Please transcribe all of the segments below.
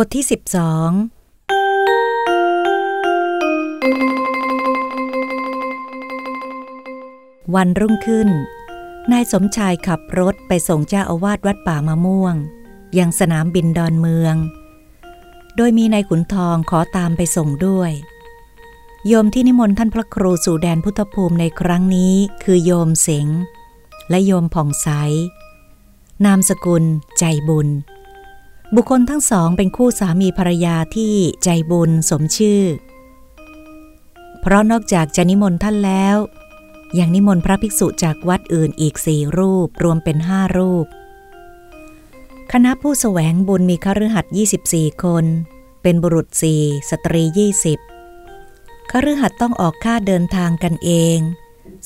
บทที่12วันรุ่งขึ้น นายสมชายขับรถไปส่งเจ้าอาวาสวัดป่ามะม่วง ยังสนามบินดอนเมือง โดยมีนายขุนทองขอตามไปส่งด้วย โยมที่นิมนต์ท่านพระครูสู่แดนพุทธภูมิในครั้งนี้คือโยมเสงและโยมผ่องใส นามสกุลใจบุญ บุคคลทั้งสองเป็นคู่สามีภรรยาที่ใจบุญสมชื่อ เพราะนอกจากจะนิมนต์ท่านแล้ว ยังนิมนต์พระภิกษุจากวัดอื่นอีกสี่รูปรวมเป็นห้ารูป คณะผู้สแสวงบุญมีคฤหัสถ์24 คน เป็นบุรุษสี่สตรี 20คฤหัสถ์ต้องออกค่าเดินทางกันเอง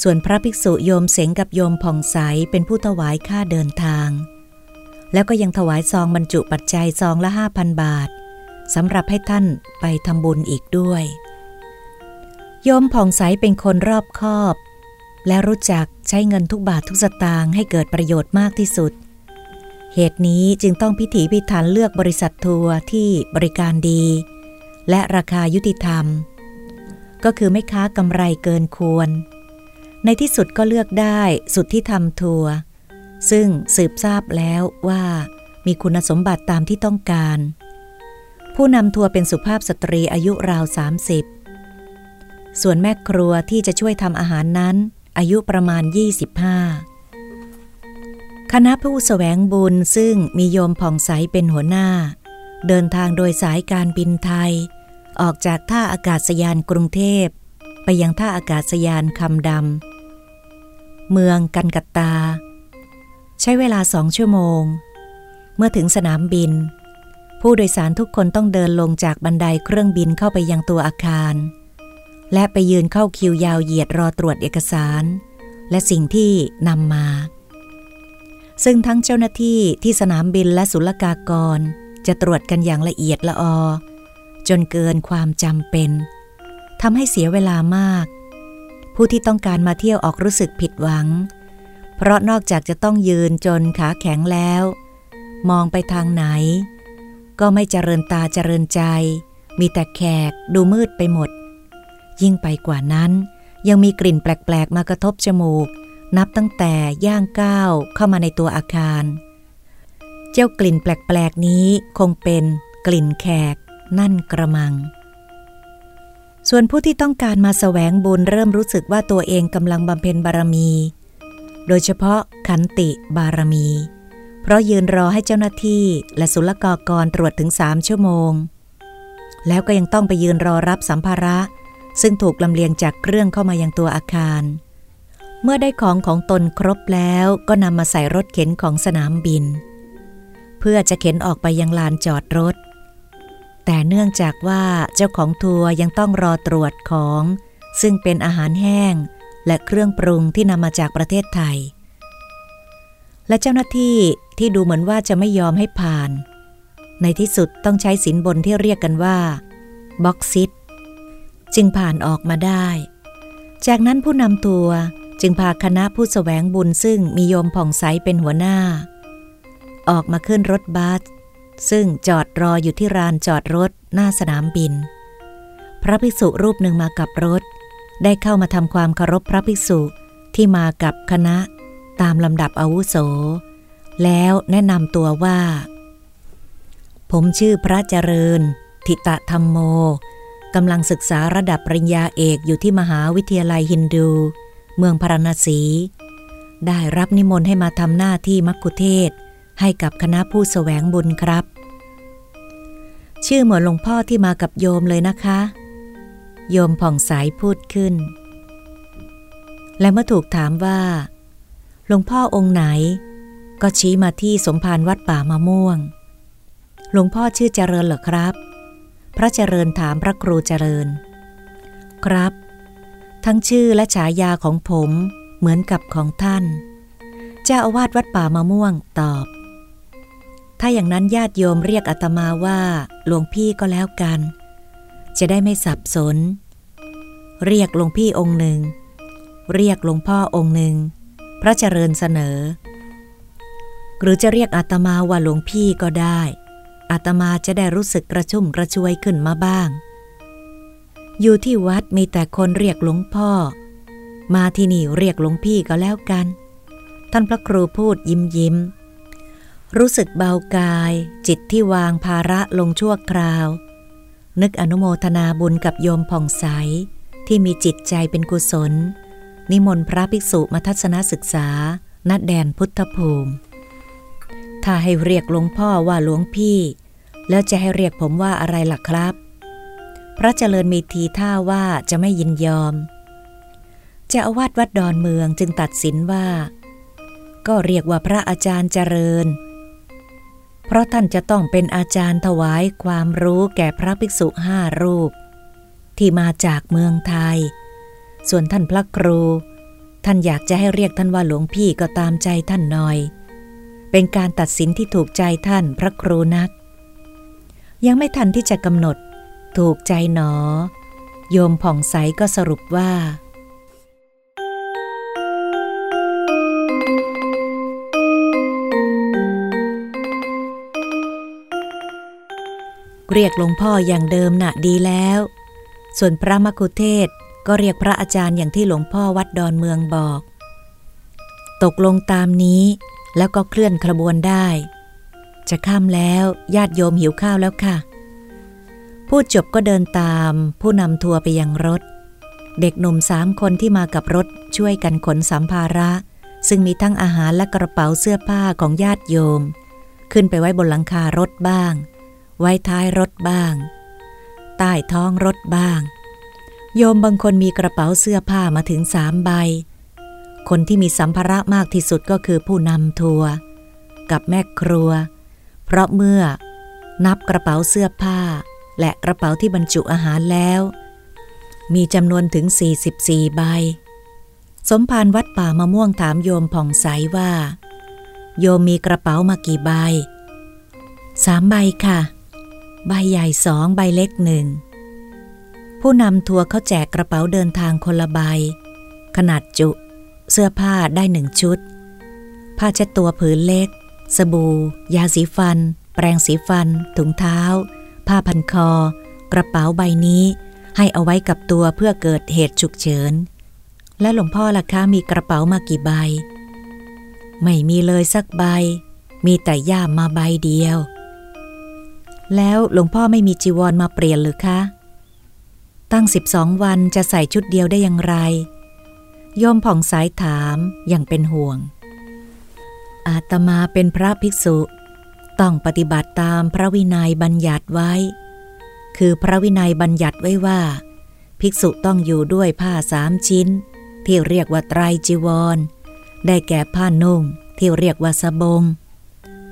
ส่วนพระภิกษุโยมเสงกับโยมผ่องใสเป็นผู้ถวายค่าเดินทาง แล้วก็ยังถวายซองบรรจุปัจจัยซองละห้าพันบาทสำหรับให้ท่านไปทำบุญอีกด้วย โยมผ่องใสเป็นคนรอบคอบ และรู้จักใช้เงินทุกบาททุกสตางค์ให้เกิดประโยชน์มากที่สุด เหตุนี้จึงต้องพิถีพิถันเลือกบริษัททัวร์ที่บริการดี และราคายุติธรรม ก็คือไม่ค้ากำไรเกินควร ในที่สุดก็เลือกได้สุดที่ทำทัวร์ ซึ่งสืบทราบแล้วว่ามีคุณสมบัติตามที่ต้องการ ผู้นำทัวร์เป็นสุภาพสตรีอายุราว 30 ส่วนแม่ครัวที่จะช่วยทำอาหารนั้น อายุประมาณ 25 คณะผู้สแสวงบุญซึ่งมีโยมผ่องใสเป็นหัวหน้า เดินทางโดยสายการบินไทย ออกจากท่าอากาศยานกรุงเทพ ไปยังท่าอากาศยานคำดำเมืองกันกัตตา ใช้เวลาสองชั่วโมง เมื่อถึงสนามบิน ผู้โดยสารทุกคนต้องเดินลงจากบันไดเครื่องบินเข้าไปยังตัวอาคาร และไปยืนเข้าคิวยาวเหยียดรอตรวจเอกสาร และสิ่งที่นำมา ซึ่งทั้งเจ้าหน้าที่ที่สนามบินและศุลกากร จะตรวจกันอย่างละเอียดละออ จนเกินความจำเป็นทำให้เสียเวลามาก ผู้ที่ต้องการมาเที่ยวออกรู้สึกผิดหวัง เพราะนอกจากจะต้องยืนจนขาแข็งแล้ว มองไปทางไหน ก็ไม่เจริญตาเจริญใจ มีแต่แขกดูมืดไปหมด ยิ่งไปกว่านั้นยังมีกลิ่นแปลก ๆ มากระทบจมูก นับตั้งแต่ย่างก้าวเข้ามาในตัวอาคาร เจ้ากลิ่นแปลก ๆ นี้คงเป็นกลิ่นแขกนั่นกระมัง ส่วนผู้ที่ต้องการมาสแสวงบุญเริ่มรู้สึกว่าตัวเองกำลังบำเพ็ญบารมี โดยเฉพาะขันติบารมี เพราะยืนรอให้เจ้าหน้าที่และศุลกากรตรวจถึงสามชั่วโมง แล้วก็ยังต้องไปยืนรอรับสัมภาระ ซึ่งถูกลำเลียงจากเครื่องเข้ามายังตัวอาคาร เมื่อได้ของของตนครบแล้วก็นำมาใส่รถเข็นของสนามบิน เพื่อจะเข็นออกไปยังลานจอดรถ แต่เนื่องจากว่าเจ้าของทัวร์ยังต้องรอตรวจของ ซึ่งเป็นอาหารแห้ง และเครื่องปรุงที่นำมาจากประเทศไทย และเจ้าหน้าที่ที่ดูเหมือนว่าจะไม่ยอมให้ผ่าน ในที่สุดต้องใช้สินบนที่เรียกกันว่าบ็อกซิตจึงผ่านออกมาได้ จากนั้นผู้นำทัวร์จึงพาคณะผู้แสวงบุญซึ่งมีโยมผ่องใสเป็นหัวหน้า ออกมาขึ้นรถบัสซึ่งจอดรออยู่ที่ลานจอดรถหน้าสนามบิน พระภิกษุรูปหนึ่งมากับรถ ได้เข้ามาทำความเคารพพระภิกษุที่มากับคณะตามลำดับอาวุโส แล้วแนะนำตัวว่า ผมชื่อพระเจริญ ทิตะธรรมโมกำลังศึกษาระดับปริญญาเอกอยู่ที่มหาวิทยาลัยฮินดู เมืองพาราณสี ได้รับนิมนต์ให้มาทำหน้าที่มักคุเทศให้กับคณะผู้สแสวงบุญครับ ชื่อเหมือนหลวงพ่อที่มากับโยมเลยนะคะ โยมผ่องใสพูดขึ้น และเมื่อถูกถามว่า หลวงพ่อองค์ไหน ก็ชี้มาที่สมภารวัดป่ามะม่วง หลวงพ่อชื่อเจริญเหรอครับ พระเจริญถามพระครูเจริญ ครับ ทั้งชื่อและฉายาของผมเหมือนกับของท่าน เจ้าอาวาสวัดป่ามะม่วงตอบ ถ้าอย่างนั้นญาติโยมเรียกอาตมาว่า หลวงพี่ก็แล้วกัน จะได้ไม่สับสน เรียกหลวงพี่องค์หนึ่ง เรียกหลวงพ่อองค์หนึ่ง พระเจริญเสนอ หรือจะเรียกอาตมาว่าหลวงพี่ก็ได้ อาตมาจะได้รู้สึกกระชุ่มกระชวยขึ้นมาบ้าง อยู่ที่วัดมีแต่คนเรียกหลวงพ่อ มาที่นี่เรียกหลวงพี่ก็แล้วกัน ท่านพระครูพูดยิ้มยิ้มรู้สึกเบากาย จิตที่วางภาระลงชั่วคราว นึกอนุโมทนาบุญกับโยมผ่องใส ที่มีจิตใจเป็นกุศล นิมนต์พระภิกษุมาทัศนศึกษาณแดนพุทธภูมิ ถ้าให้เรียกหลวงพ่อว่าหลวงพี่ แล้วจะให้เรียกผมว่าอะไรล่ะครับ พระเจริญมีทีท่าว่าจะไม่ยินยอมจ้าอาวาสวัดดอนเมืองจึงตัดสินว่า ก็เรียกว่าพระอาจารย์เจริญ เพราะท่านจะต้องเป็นอาจารย์ถวายความรู้แก่พระภิกษุห้ารูป ที่มาจากเมืองไทย ส่วนท่านพระครู ท่านอยากจะให้เรียกท่านว่าหลวงพี่ก็ตามใจท่านหน่อย เป็นการตัดสินที่ถูกใจท่านพระครูนัก ยังไม่ทันที่จะกำหนด ถูกใจหนอ โยมผ่องใสก็สรุปว่า เรียกหลวงพ่ออย่างเดิมนะ่ะดีแล้ว ส่วนพระมกุเทศก็เรียกพระอาจารย์อย่างที่หลวงพ่อวัดดอนเมืองบอก ตกลงตามนี้แล้วก็เคลื่อนขบวนได้ จะข้ามแล้วญาติโยมหิวข้าวแล้วค่ะ พูดจบก็เดินตามผู้นำทัวร์ไปยังรถ เด็กหนุ่มสามคนที่มากับรถช่วยกันขนสัมภาระ ซึ่งมีทั้งอาหารและกระเป๋าเสื้อผ้าของญาติโยม ขึ้นไปไว้บนหลังคารถบ้าง ไว้ท้ายรถบ้าง ใต้ท้องรถบ้าง โยมบางคนมีกระเป๋าเสื้อผ้ามาถึงสามใบ คนที่มีสัมภาระมากที่สุดก็คือผู้นำทัวร์กับแม่ครัว เพราะเมื่อนับกระเป๋าเสื้อผ้า และกระเป๋าที่บรรจุอาหารแล้ว มีจำนวนถึง 44 ใบ สมภารวัดป่ามะม่วงถามโยมผ่องใสว่า โยมมีกระเป๋ามากี่ใบสามใบค่ะ ใบใหญ่สองใบเล็กหนึ่ง ผู้นำทัวร์เขาแจกกระเป๋าเดินทางคนละใบ ขนาดจุ เสื้อผ้าได้หนึ่งชุด ผ้าเช็ดตัวผืนเล็ก สบู่ ยาสีฟัน แปรงสีฟัน ถุงเท้า ผ้าพันคอ กระเป๋าใบนี้ ให้เอาไว้กับตัวเพื่อเกิดเหตุฉุกเฉิน และหลวงพ่อล่ะคะมีกระเป๋ามากี่ใบ ไม่มีเลยสักใบ มีแต่ย่ามมาใบเดียว แล้วหลวงพ่อไม่มีจีวรมาเปลี่ยนหรือคะ ตั้งสิบสองวันจะใส่ชุดเดียวได้อย่างไรโยมผ่องสายถามอย่างเป็นห่วง อาตมาเป็นพระภิกษุ ต้องปฏิบัติตามพระวินัยบัญญัติไว้ คือพระวินัยบัญญัติไว้ว่า ภิกษุต้องอยู่ด้วยผ้าสามชิ้น ที่เรียกว่าไตรจีวร ได้แก่ผ้านุ่งที่เรียกว่าสบง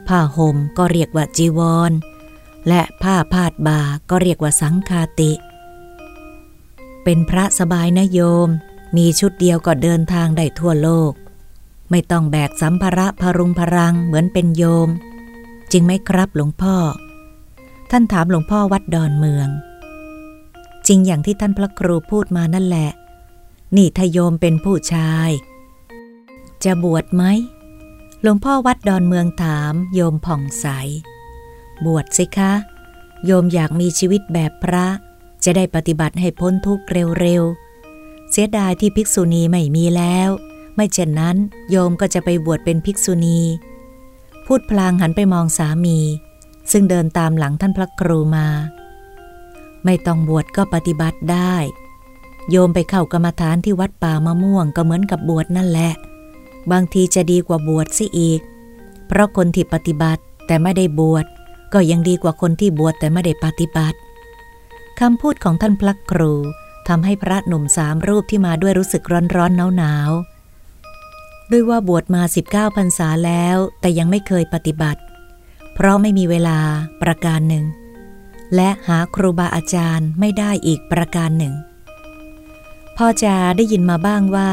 ผ้าห่มก็เรียกว่าจีวร และผ้าพาดบ่าก็เรียกว่าสังคาติ เป็นพระสบายนะโยม มีชุดเดียวก็เดินทางได้ทั่วโลก ไม่ต้องแบกสัมภาระพรุงพรังเหมือนเป็นโยม จริงไหมครับหลวงพ่อ ท่านถามหลวงพ่อวัดดอนเมือง จริงอย่างที่ท่านพระครูพูดมานั่นแหละ นี่ทโยมเป็นผู้ชาย จะบวชไหมหลวงพ่อวัดดอนเมืองถามโยมผ่องใส บวชสิคะ โยมอยากมีชีวิตแบบพระ จะได้ปฏิบัติให้พ้นทุกข์เร็วๆ เสียดายที่ภิกษุณีไม่มีแล้ว ไม่เช่นนั้น โยมก็จะไปบวชเป็นภิกษุณี พูดพลางหันไปมองสามี ซึ่งเดินตามหลังท่านพระครูมา ไม่ต้องบวชก็ปฏิบัติได้ โยมไปเข้ากรรมฐานที่วัดป่ามะม่วงก็เหมือนกับบวชนั่นแหละ บางทีจะดีกว่าบวชสิอีก เพราะคนที่ปฏิบัติแต่ไม่ได้บวช ก็ยังดีกว่าคนที่บวชแต่ไม่ได้ปฏิบัติคำพูดของท่านพระครูทำให้พระหนุ่มสามรูปที่มาด้วยรู้สึกร้อนร้อนหนาวหนาวด้วยว่าบวชมา 19พรรษาแล้วแต่ยังไม่เคยปฏิบัติ เพราะไม่มีเวลาประการหนึ่ง และหาครูบาอาจารย์ไม่ได้อีกประการหนึ่งพ่อจะได้ยินมาบ้างว่า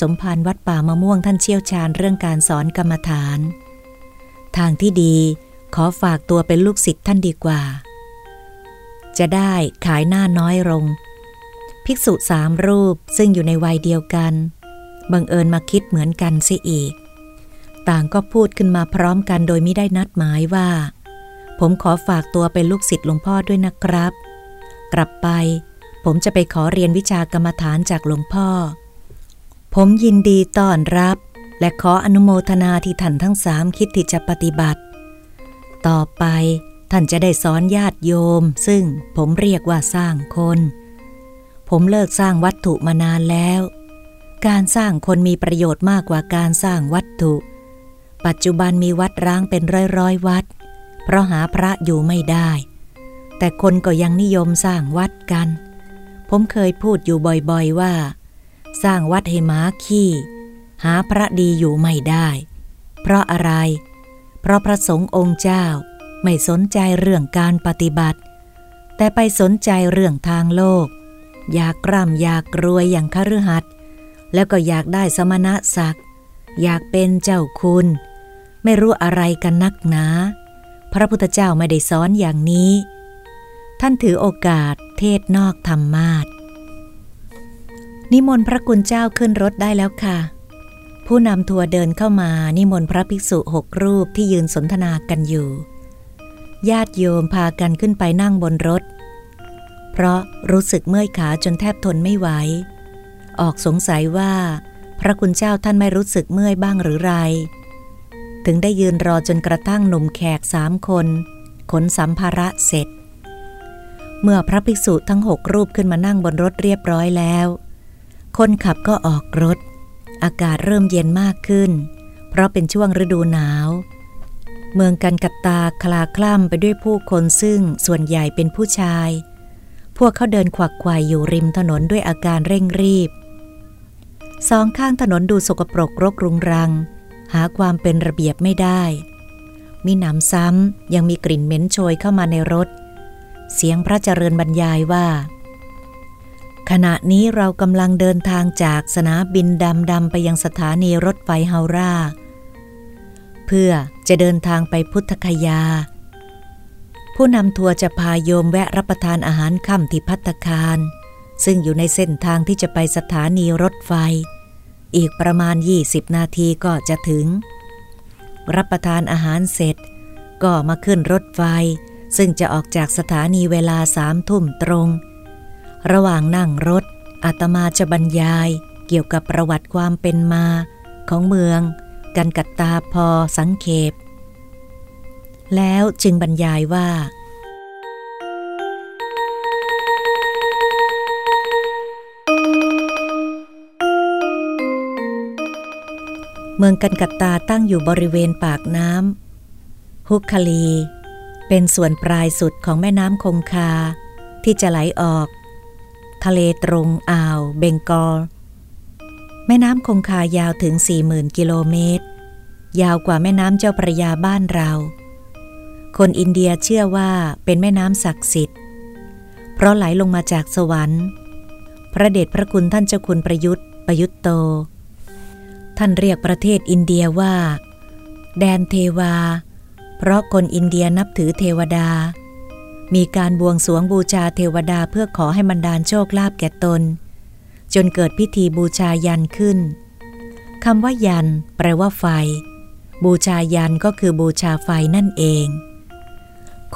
สมภารวัดป่ามะม่วงท่านเชี่ยวชาญเรื่องการสอนกรรมฐาน ทางที่ดี ขอฝากตัวเป็นลูกศิษย์ท่านดีกว่า จะได้ขายหน้าน้อยลง ภิกษุสามรูปซึ่งอยู่ในวัยเดียวกัน บังเอิญมาคิดเหมือนกันสิอีก ต่างก็พูดขึ้นมาพร้อมกันโดยไม่ได้นัดหมายว่า ผมขอฝากตัวเป็นลูกศิษย์หลวงพ่อด้วยนะครับ กลับไป ผมจะไปขอเรียนวิชากรรมฐานจากหลวงพ่อ ผมยินดีต้อนรับ และขออนุโมทนาที่ท่านทั้งสามคิดที่จะปฏิบัติ ต่อไปท่านจะได้สอนญาติโยม ซึ่งผมเรียกว่าสร้างคน ผมเลิกสร้างวัตถุมานานแล้ว การสร้างคนมีประโยชน์มากกว่าการสร้างวัตถุ ปัจจุบันมีวัดร้างเป็นร้อยร้อยวัด เพราะหาพระอยู่ไม่ได้ แต่คนก็ยังนิยมสร้างวัดกัน ผมเคยพูดอยู่บ่อยๆว่า สร้างวัดให้หมาขี้ หาพระดีอยู่ไม่ได้ เพราะอะไรเราะพระสงฆ์องค์เจ้าไม่สนใจเรื่องการปฏิบัติ แต่ไปสนใจเรื่องทางโลก อยากกร่ำอยากรวยอย่างคฤหัสถ์แล้วก็อยากได้สมณะศักดิ์อยากเป็นเจ้าคุณ ไม่รู้อะไรกันนักหนา พระพุทธเจ้าไม่ได้สอนอย่างนี้ ท่านถือโอกาสเทศนอกธรรมาทนิมนต์พระกุณเจ้าขึ้นรถได้แล้วค่ะ ผู้นำทัวร์เดินเข้ามานิมนต์พระภิกษุหกรูปที่ยืนสนทนากันอยู่ ญาติโยมพากันขึ้นไปนั่งบนรถ เพราะรู้สึกเมื่อยขาจนแทบทนไม่ไหว ออกสงสัยว่า พระคุณเจ้าท่านไม่รู้สึกเมื่อยบ้างหรือไร ถึงได้ยืนรอจนกระทั่งหนุ่มแขกสามคน ขนสัมภาระเสร็จ เมื่อพระภิกษุทั้งหกรูปขึ้นมานั่งบนรถเรียบร้อยแล้ว คนขับก็ออกรถ อากาศเริ่มเย็นมากขึ้น เพราะเป็นช่วงฤดูหนาว เมืองกันกัตตาคลาคล่ำไปด้วยผู้คนซึ่งส่วนใหญ่เป็นผู้ชาย พวกเขาเดินขวักไขว่อยู่ริมถนนด้วยอาการเร่งรีบ สองข้างถนนดูสกปรกรกรุงรัง หาความเป็นระเบียบไม่ได้ มีหนำซ้ำยังมีกลิ่นเหม็นโชยเข้ามาในรถ เสียงพระเจริญบรรยายว่า ขณะนี้เรากำลังเดินทางจากสนามบินดำดำไปยังสถานีรถไฟเฮารา เพื่อจะเดินทางไปพุทธคยา ผู้นำทัวร์จะพาโยมแวะรับประทานอาหารค่ำที่พัตคาร ซึ่งอยู่ในเส้นทางที่จะไปสถานีรถไฟ อีกประมาณ 20 นาทีก็จะถึง รับประทานอาหารเสร็จ ก็มาขึ้นรถไฟ ซึ่งจะออกจากสถานีเวลาสามทุ่มตรง ระหว่างนั่งรถอาตมาจะบรรยายเกี่ยวกับประวัติความเป็นมา ของเมือง กันกัตตาพอสังเขป แล้วจึงบรรยายว่า เมืองกันกัตตาตั้งอยู่บริเวณปากน้ำฮุกคลี เป็นส่วนปลายสุดของแม่น้ำคงคา ที่จะไหลออก ทะเลตรงอ่าวเบงกอล แม่น้ำคงคายาวถึง 40,000 กิโลเมตร ยาวกว่าแม่น้ำเจ้าพระยาบ้านเรา คนอินเดียเชื่อว่าเป็นแม่น้ำศักดิ์สิทธิ์ เพราะไหลลงมาจากสวรรค์ พระเดชพระคุณท่านเจ้าคุณประยุทธ์ ประยุทธ์โต ท่านเรียกประเทศอินเดียว่า แดนเทวา เพราะคนอินเดียนับถือเทวดา มีการบวงสรวงบูชาเทวดาเพื่อขอให้บรรดาลโชคลาภแก่ตน จนเกิดพิธีบูชายันขึ้นคำว่ายัน แปลว่าไฟ บูชายันก็คือบูชาไฟนั่นเอง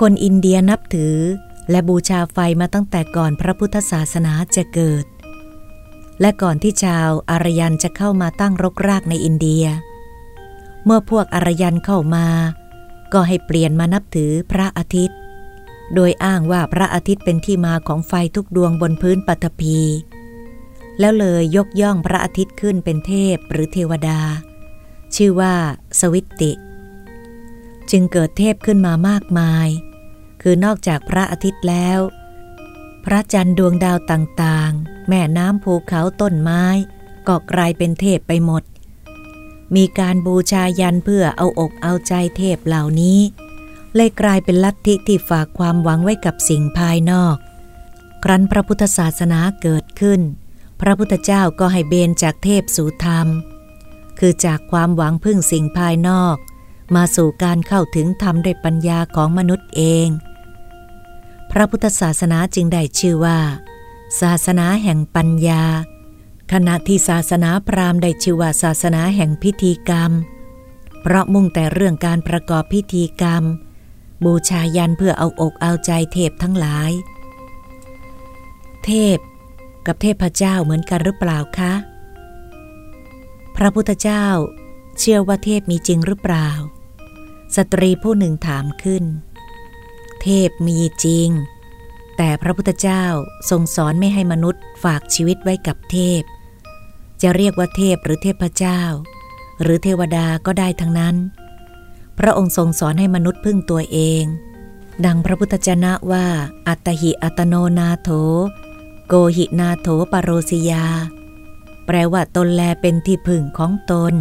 คนอินเดียนับถือ และบูชาไฟมาตั้งแต่ก่อนพระพุทธศาสนาจะเกิด และก่อนที่ชาวอารยันจะเข้ามาตั้งรกรากในอินเดีย เมื่อพวกอารยันเข้ามา ก็ให้เปลี่ยนมานับถือพระอาทิตย์ โดยอ้างว่าพระอาทิตย์เป็นที่มาของไฟทุกดวงบนพื้นปฐพีแล้วเลยยกย่องพระอาทิตย์ขึ้นเป็นเทพหรือเทวดา ชื่อว่าสวิตติ จึงเกิดเทพขึ้นมามากมาย คือนอกจากพระอาทิตย์แล้ว พระจันทร์ดวงดาวต่างๆ แม่น้ำภูเขาต้นไม้ก็กลายเป็นเทพไปหมด มีการบูชายันเพื่อเอาอกเอาใจเทพเหล่านี้ เลยกลายเป็นลัทธิที่ฝากความหวังไว้กับสิ่งภายนอก ครั้นพระพุทธศาสนาเกิดขึ้น พระพุทธเจ้าก็ให้เบนจากเทพสู่ธรรม คือจากความหวังพึ่งสิ่งภายนอก มาสู่การเข้าถึงธรรมด้วยปัญญาของมนุษย์เอง พระพุทธศาสนาจึงได้ชื่อว่า ศาสนาแห่งปัญญา ขณะที่ศาสนาพราหมณ์ได้ชื่อว่าศาสนาแห่งพิธีกรรม เพราะมุ่งแต่เรื่องการประกอบพิธีกรรม บูชายันเพื่อเอาอกเอาใจเทพทั้งหลาย เทพ กับเทพเจ้าเหมือนกันหรือเปล่าคะ พระพุทธเจ้า เชื่อว่าเทพมีจริงหรือเปล่า สตรีผู้หนึ่งถามขึ้น เทพมีจริง แต่พระพุทธเจ้าทรงสอนไม่ให้มนุษย์ฝากชีวิตไว้กับเทพ จะเรียกว่าเทพหรือเทพเจ้า หรือเทวดาก็ได้ทั้งนั้น พระองค์ทรงสอนให้มนุษย์พึ่งตัวเอง ดังพระพุทธเจ้าว่า อัตหิอัตโนนาโถ โกหินาโถปโรสิยา แปลว่าตนแลเป็นที่พึ่งของตน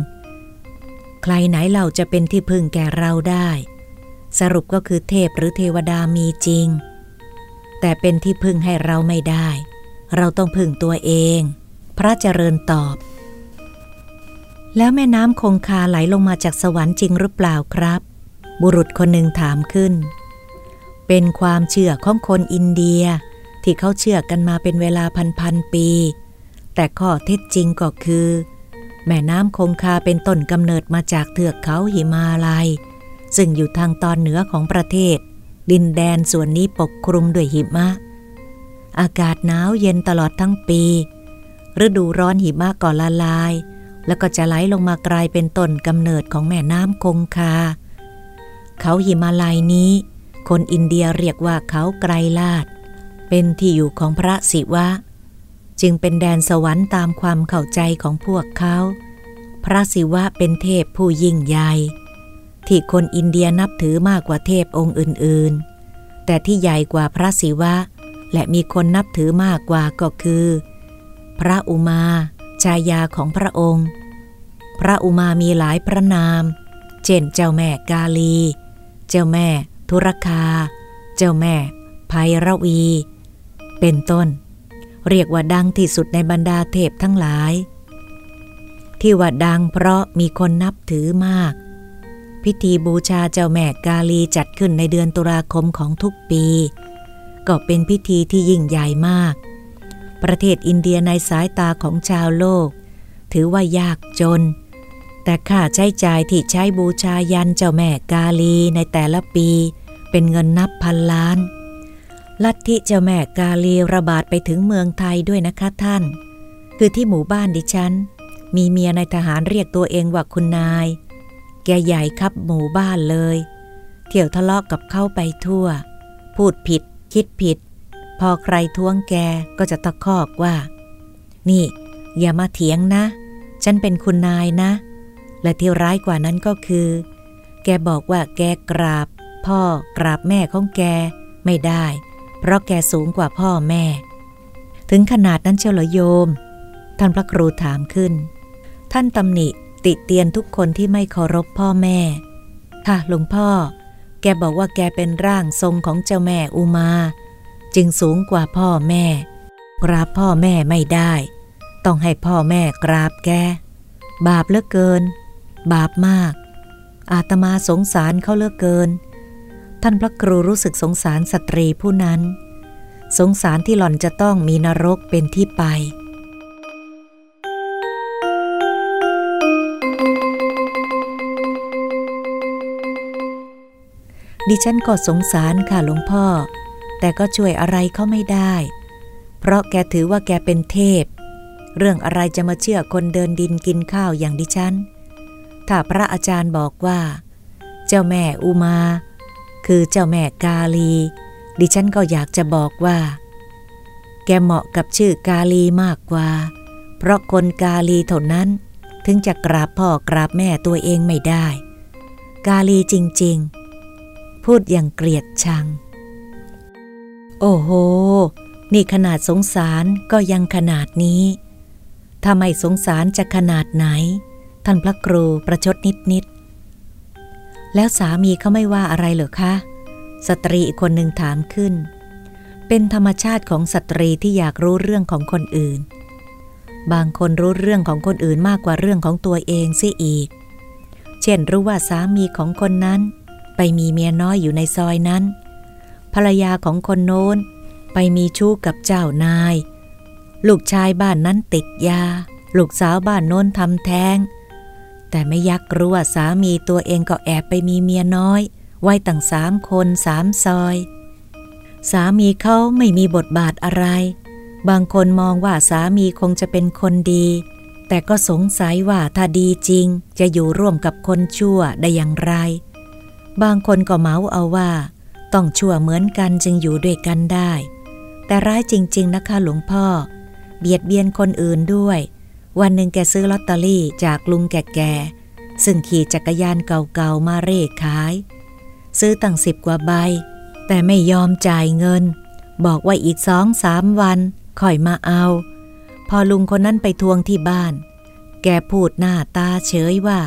ใครไหนเราจะเป็นที่พึ่งแก่เราได้ สรุปก็คือเทพหรือเทวดามีจริง แต่เป็นที่พึ่งให้เราไม่ได้ เราต้องพึ่งตัวเอง พระเจริญตอบ แล้วแม่น้ำคงคาไหลลงมาจากสวรรค์จริงหรือเปล่าครับ บุรุษคนหนึ่งถามขึ้น เป็นความเชื่อของคนอินเดียที่เขาเชื่อกันมาเป็นเวลาพันพันปี แต่ข้อเท็จจริงก็คือ แม่น้ำคงคาเป็นต้นกำเนิดมาจากเทือกเขาหิมาลัย ซึ่งอยู่ทางตอนเหนือของประเทศ ดินแดนส่วนนี้ปกคลุมด้วยหิมะ อากาศหนาวเย็นตลอดทั้งปี ฤดูร้อนหิมะก่อละลาย แล้วก็จะไหลลงมากลายเป็นต้นกำเนิดของแม่น้ำคงคา เขาหิมาลัยนี้ คนอินเดียเรียกว่าเขาไกรลาด เป็นที่อยู่ของพระศิวะ จึงเป็นแดนสวรรค์ตามความเข้าใจของพวกเขา พระศิวะเป็นเทพผู้ยิ่งใหญ่ที่คนอินเดียนับถือมากกว่าเทพองค์อื่นๆ แต่ที่ใหญ่กว่าพระศิวะ และมีคนนับถือมากกว่าก็คือ พระอุมา ชายาของพระองค์ พระอุมามีหลายพระนาม เช่นเจ้าแม่กาลี เจ้าแม่ ธุรคา เจ้าแม่ภัยระวี เป็นต้น เรียกว่าดังที่สุดในบรรดาเทพทั้งหลาย ที่ว่าดังเพราะมีคนนับถือมาก พิธีบูชาเจ้าแม่กาลีจัดขึ้นในเดือนตุลาคมของทุกปี ก็เป็นพิธีที่ยิ่งใหญ่มาก ประเทศอินเดียในสายตาของชาวโลก ถือว่ายากจน แต่ค่าใช้จ่ายที่ใช้บูชายันเจ้าแม่กาลีในแต่ละปี เป็นเงินนับพันล้าน ลัทธิเจ้าแม่กาลีระบาดไปถึงเมืองไทยด้วยนะคะท่าน คือที่หมู่บ้านดิฉัน มีเมียในทหารเรียกตัวเองว่าคุณนาย แกใหญ่ครับหมู่บ้านเลย เที่ยวทะเลาะกกับเข้าไปทั่ว พูดผิด คิดผิด พอใครท้วงแกก็จะตะคอกว่า นี่ อย่ามาเถียงนะ ฉันเป็นคุณนายนะ และที่ร้ายกว่านั้นก็คือ แกบอกว่าแกกราบ พ่อกราบแม่ของแกไม่ได้ เพราะแกสูงกว่าพ่อแม่ ถึงขนาดนั้นเชียวเหรอโยม ท่านพระครูถามขึ้น ท่านตำหนิติเตียนทุกคนที่ไม่เคารพพ่อแม่ ค่ะหลวงพ่อ แกบอกว่าแกเป็นร่างทรงของเจ้าแม่อุมา จึงสูงกว่าพ่อแม่ กราบพ่อแม่ไม่ได้ ต้องให้พ่อแม่กราบแก บาปเลือเกิน บาปมาก อาตมาสงสารเขาเลือเกิน ท่านพระครูรู้สึกสงสารสตรีผู้นั้น สงสารที่หล่อนจะต้องมีนรกเป็นที่ไปดิฉันก็สงสารค่ะหลวงพ่อ แต่ก็ช่วยอะไรเขาไม่ได้ เพราะแกถือว่าแกเป็นเทพ เรื่องอะไรจะมาเชื่อคนเดินดินกินข้าวอย่างดิฉัน ถ้าพระอาจารย์บอกว่า เจ้าแม่อุมา คือเจ้าแม่กาลี ดิฉันก็อยากจะบอกว่า แกเหมาะกับชื่อกาลีมากกว่า เพราะคนกาลีเท่านั้น ถึงจะกราบพ่อกราบแม่ตัวเองไม่ได้ กาลีจริง ๆ พูดอย่างเกลียดชัง โอ้โห นี่ขนาดสงสารก็ยังขนาดนี้ ถ้าไม่สงสารจะขนาดไหน ท่านพระครูประชดนิด แล้วสามีเขาไม่ว่าอะไรเหรอคะ สตรีอีกคนหนึ่งถามขึ้น เป็นธรรมชาติของสตรีที่อยากรู้เรื่องของคนอื่น บางคนรู้เรื่องของคนอื่นมากกว่าเรื่องของตัวเองซิอีก เช่นรู้ว่าสามีของคนนั้น ไปมีเมียน้อยอยู่ในซอยนั้น ภรรยาของคนโน้น ไปมีชู้กับเจ้านาย ลูกชายบ้านนั้นติดยา ลูกสาวบ้านโน้นทำแท้ง แต่ไม่ยักรู้ว่าสามีตัวเองก็แอบไปมีเมียน้อยไว้ตั้งสามคนสามซอย สามีเขาไม่มีบทบาทอะไร บางคนมองว่าสามีคงจะเป็นคนดี แต่ก็สงสัยว่าถ้าดีจริง จะอยู่ร่วมกับคนชั่วได้อย่างไร บางคนก็เมาเอาว่า ต้องชั่วเหมือนกันจึงอยู่ด้วยกันได้ แต่ร้ายจริง ๆ นะคะหลวงพ่อ เบียดเบียนคนอื่นด้วย วันหนึ่งแกซื้อลอตเตอรี่จากลุงแก่ๆซึ่งขี่จักรยานเก่าๆมาเร่ขาย ซื้อตั้งสิบกว่าใบ แต่ไม่ยอมจ่ายเงิน บอกว่าอีกสองสามวันค่อยมาเอา พอลุงคนนั้นไปทวงที่บ้าน แกพูดหน้าตาเฉยว่า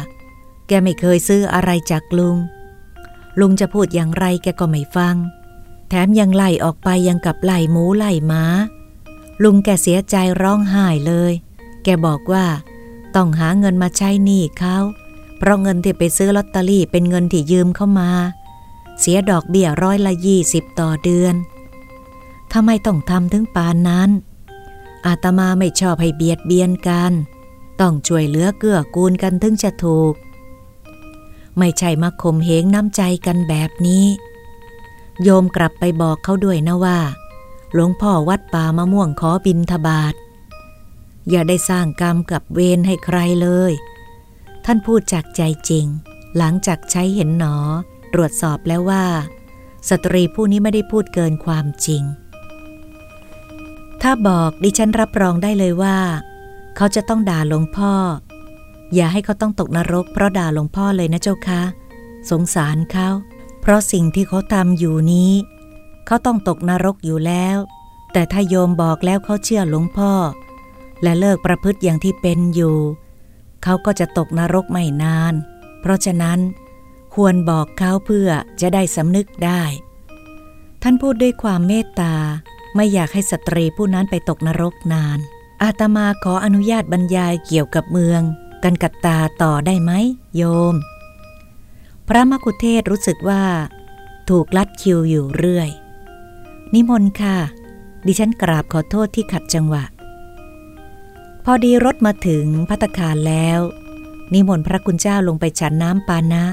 แกไม่เคยซื้ออะไรจากลุง ลุงจะพูดอย่างไรแกก็ไม่ฟัง แถมยังไล่ออกไปยังกับไล่หมูไล่ม้าลุงแกเสียใจร้องไห้เลย แกบอกว่าต้องหาเงินมาใช้หนี้เขาเพราะเงินที่ไปซื้อลอตเตอรี่เป็นเงินที่ยืมเข้ามา เสียดอกเบี้ยร้อยละยี่สิบต่อเดือนทำไมต้องทำถึงปานนั้น อาตมาไม่ชอบให้เบียดเบียนกัน ต้องช่วยเหลือเกื้อกูลกันถึงจะถูก ไม่ใช่มาข่มเหงน้ำใจกันแบบนี้ โยมกลับไปบอกเขาด้วยนะว่า หลวงพ่อวัดป่ามะม่วงขอบินทบาท อย่าได้สร้างกรรมกับเวรให้ใครเลย ท่านพูดจากใจจริง หลังจากใช้เห็นหนอ ตรวจสอบแล้วว่า สตรีผู้นี้ไม่ได้พูดเกินความจริง ถ้าบอกดิฉันรับรองได้เลยว่า เขาจะต้องด่าหลวงพ่อ อย่าให้เขาต้องตกนรก เพราะด่าหลวงพ่อเลยนะเจ้าคะสงสารเขา เพราะสิ่งที่เขาทำอยู่นี้ เขาต้องตกนรกอยู่แล้ว แต่ถ้าโยมบอกแล้วเขาเชื่อหลวงพ่อ และเลิกประพฤติอย่างที่เป็นอยู่ เขาก็จะตกนรกไม่นาน เพราะฉะนั้น ควรบอกเขาเพื่อจะได้สำนึกได้ ท่านพูดด้วยความเมตตา ไม่อยากให้สตรีผู้นั้นไปตกนรกนาน อาตมาขออนุญาตบรรยายเกี่ยวกับเมือง กันกัตตาต่อได้ไหมโยม พระมกุเทศรู้สึกว่า ถูกลัดคิวอยู่เรื่อย นิมนต์ค่ะ ดิฉันกราบขอโทษที่ขัดจังหวะ พอดีรถมาถึงพัตคารแล้ว นิมนต์พระคุณเจ้าลงไปฉันน้ำปานะ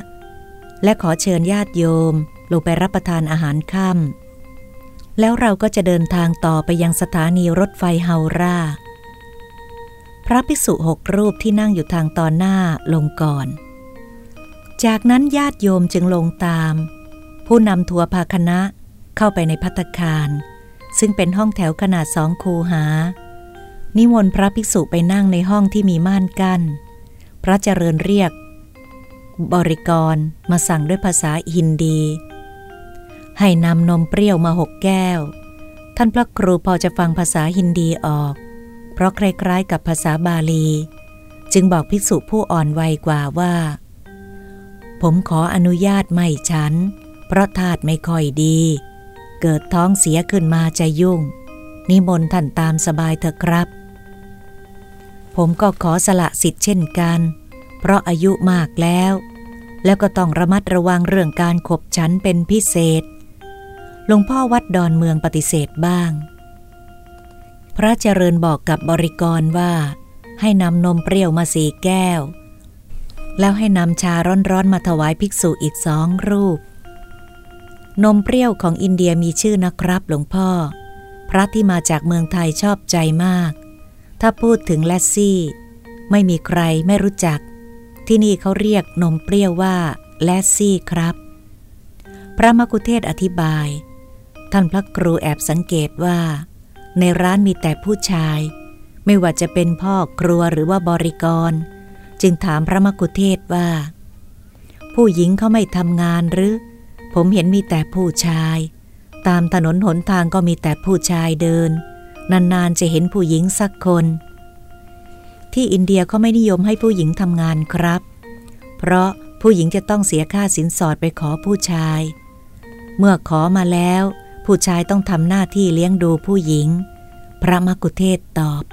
และขอเชิญญาติโยมลงไปรับประทานอาหารค่ำแล้วเราก็จะเดินทางต่อไปยังสถานีรถไฟเฮารา ระภิกษุหกรูปที่นั่งอยู่ทางตอนหน้าลงก่อน จากนั้นญาติโยมจึงลงตาม ผู้นำทัวร์พาคณะเข้าไปในพัตคาร ซึ่งเป็นห้องแถวขนาดสองคูหา นิมนต์พระภิกษุไปนั่งในห้องที่มีม่านกัน้น พระเจริญเรียก บริกรมาสั่งด้วยภาษาฮินดี ให้นำนมเปรี้ยวมาหกแก้ว ท่านพระครูพอจะฟังภาษาฮินดีออก ราะคล้ายๆกับภาษาบาลี จึงบอกภิกษุผู้อ่อนวัยกว่าว่า ผมขออนุญาตไม่ฉัน เพราะธาตุไม่ค่อยดี เกิดท้องเสียขึ้นมาจะยุ่ง นิมนต์ท่านตามสบายเถอะครับ ผมก็ขอสละสิทธิ์เช่นกัน เพราะอายุมากแล้ว แล้วก็ต้องระมัดระวังเรื่องการขบฉันเป็นพิเศษหลวงพ่อวัดดอนเมืองปฏิเสธบ้าง พระเจริญบอกกับบริกรว่า ให้นำนมเปรี้ยวมาสีแก้ว แล้วให้นำชาร้อนๆมาถวายภิกษุอีกสองรูป นมเปรี้ยวของอินเดียมีชื่อนะครับหลวงพ่อ พระที่มาจากเมืองไทยชอบใจมาก ถ้าพูดถึงแลซี่ ไม่มีใครไม่รู้จัก ที่นี่เขาเรียกนมเปรี้ยวว่าแลซี่ครับ พระมกุเทศอธิบาย ท่านพระครูแอบสังเกตว่า ในร้านมีแต่ผู้ชาย ไม่ว่าจะเป็นพ่อครัวหรือว่าบริกร จึงถามพระมกุเทศว่า ผู้หญิงเขาไม่ทำงานหรือ ผมเห็นมีแต่ผู้ชาย ตามถนนหนทางก็มีแต่ผู้ชายเดิน นานๆจะเห็นผู้หญิงสักคน ที่อินเดียเขาไม่นิยมให้ผู้หญิงทำงานครับ เพราะผู้หญิงจะต้องเสียค่าสินสอดไปขอผู้ชาย เมื่อขอมาแล้ว ผู้ชายต้องทำหน้าที่เลี้ยงดูผู้หญิง พระมกุเทศตอบ